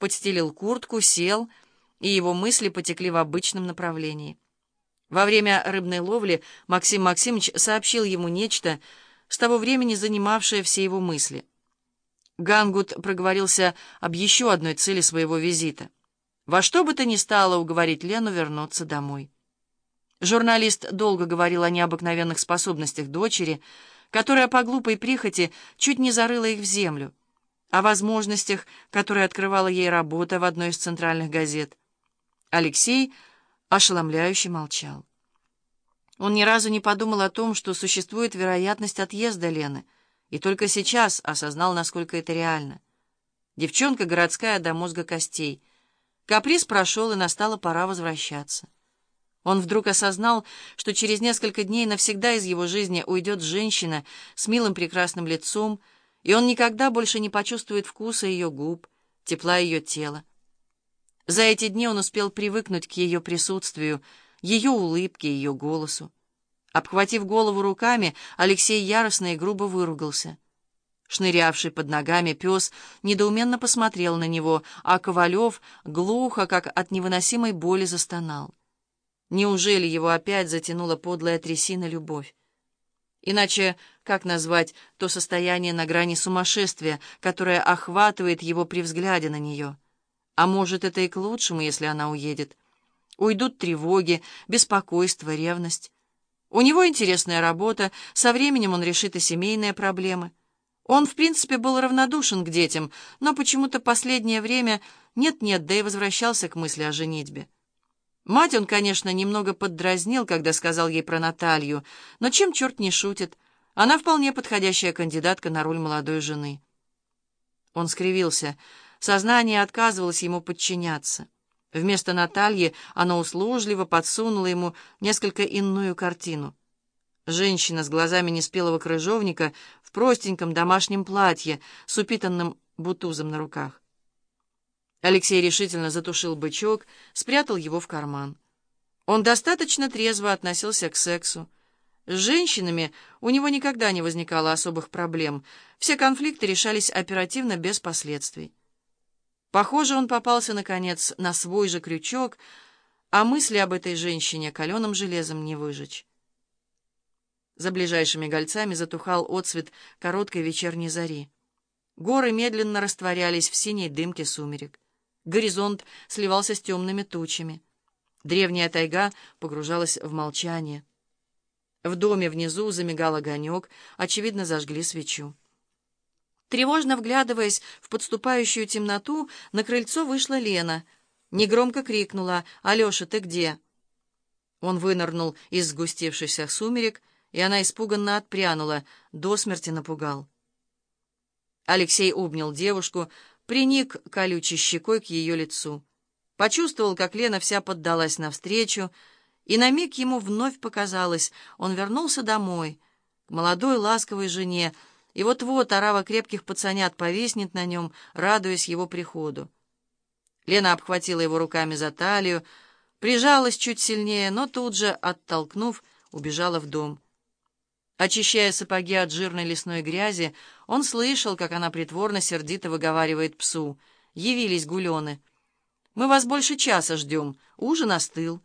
подстелил куртку, сел, и его мысли потекли в обычном направлении. Во время рыбной ловли Максим Максимович сообщил ему нечто, с того времени занимавшее все его мысли. Гангут проговорился об еще одной цели своего визита. Во что бы то ни стало уговорить Лену вернуться домой. Журналист долго говорил о необыкновенных способностях дочери, которая по глупой прихоти чуть не зарыла их в землю, о возможностях, которые открывала ей работа в одной из центральных газет. Алексей ошеломляюще молчал. Он ни разу не подумал о том, что существует вероятность отъезда Лены, и только сейчас осознал, насколько это реально. Девчонка городская до мозга костей. Каприз прошел, и настала пора возвращаться. Он вдруг осознал, что через несколько дней навсегда из его жизни уйдет женщина с милым прекрасным лицом, и он никогда больше не почувствует вкуса ее губ, тепла ее тела. За эти дни он успел привыкнуть к ее присутствию, ее улыбке, ее голосу. Обхватив голову руками, Алексей яростно и грубо выругался. Шнырявший под ногами пес недоуменно посмотрел на него, а Ковалев глухо, как от невыносимой боли, застонал. Неужели его опять затянула подлая трясина любовь? Иначе как назвать то состояние на грани сумасшествия, которое охватывает его при взгляде на нее? А может, это и к лучшему, если она уедет. Уйдут тревоги, беспокойство, ревность. У него интересная работа, со временем он решит и семейные проблемы. Он, в принципе, был равнодушен к детям, но почему-то последнее время нет-нет, да и возвращался к мысли о женитьбе. Мать он, конечно, немного поддразнил, когда сказал ей про Наталью, но чем черт не шутит, она вполне подходящая кандидатка на роль молодой жены. Он скривился. Сознание отказывалось ему подчиняться. Вместо Натальи оно услужливо подсунуло ему несколько иную картину. Женщина с глазами неспелого крыжовника в простеньком домашнем платье с упитанным бутузом на руках. Алексей решительно затушил бычок, спрятал его в карман. Он достаточно трезво относился к сексу. С женщинами у него никогда не возникало особых проблем. Все конфликты решались оперативно, без последствий. Похоже, он попался, наконец, на свой же крючок, а мысли об этой женщине каленым железом не выжечь. За ближайшими гольцами затухал отсвет короткой вечерней зари. Горы медленно растворялись в синей дымке сумерек. Горизонт сливался с темными тучами. Древняя тайга погружалась в молчание. В доме внизу замигал огонек, очевидно, зажгли свечу. Тревожно вглядываясь в подступающую темноту, на крыльцо вышла Лена. Негромко крикнула «Алеша, ты где?» Он вынырнул из сгустевшихся сумерек, и она испуганно отпрянула, до смерти напугал. Алексей обнял девушку, приник колючей щекой к ее лицу. Почувствовал, как Лена вся поддалась навстречу, и на миг ему вновь показалось, он вернулся домой, к молодой ласковой жене, и вот-вот орава крепких пацанят повиснет на нем, радуясь его приходу. Лена обхватила его руками за талию, прижалась чуть сильнее, но тут же, оттолкнув, убежала в дом. Очищая сапоги от жирной лесной грязи, он слышал, как она притворно-сердито выговаривает псу. «Явились гулены. Мы вас больше часа ждем. Ужин остыл».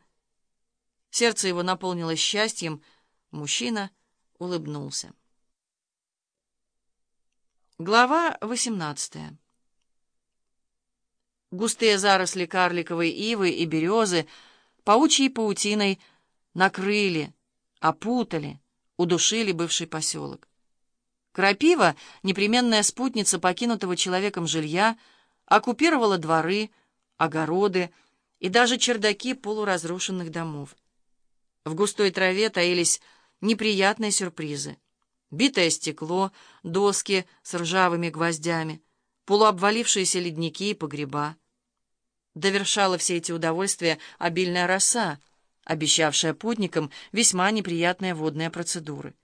Сердце его наполнилось счастьем. Мужчина улыбнулся. Глава восемнадцатая. Густые заросли карликовой ивы и березы паучьей паутиной накрыли, опутали, удушили бывший поселок. Крапива, непременная спутница покинутого человеком жилья, оккупировала дворы, огороды и даже чердаки полуразрушенных домов. В густой траве таились неприятные сюрпризы. Битое стекло, доски с ржавыми гвоздями, полуобвалившиеся ледники и погреба. Довершала все эти удовольствия обильная роса — обещавшая путникам весьма неприятные водные процедуры.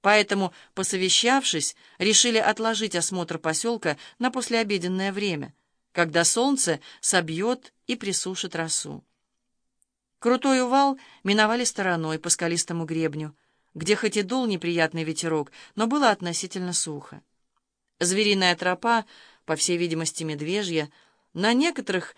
Поэтому, посовещавшись, решили отложить осмотр поселка на послеобеденное время, когда солнце собьет и присушит росу. Крутой увал миновали стороной по скалистому гребню, где хоть и дул неприятный ветерок, но было относительно сухо. Звериная тропа, по всей видимости медвежья, На некоторых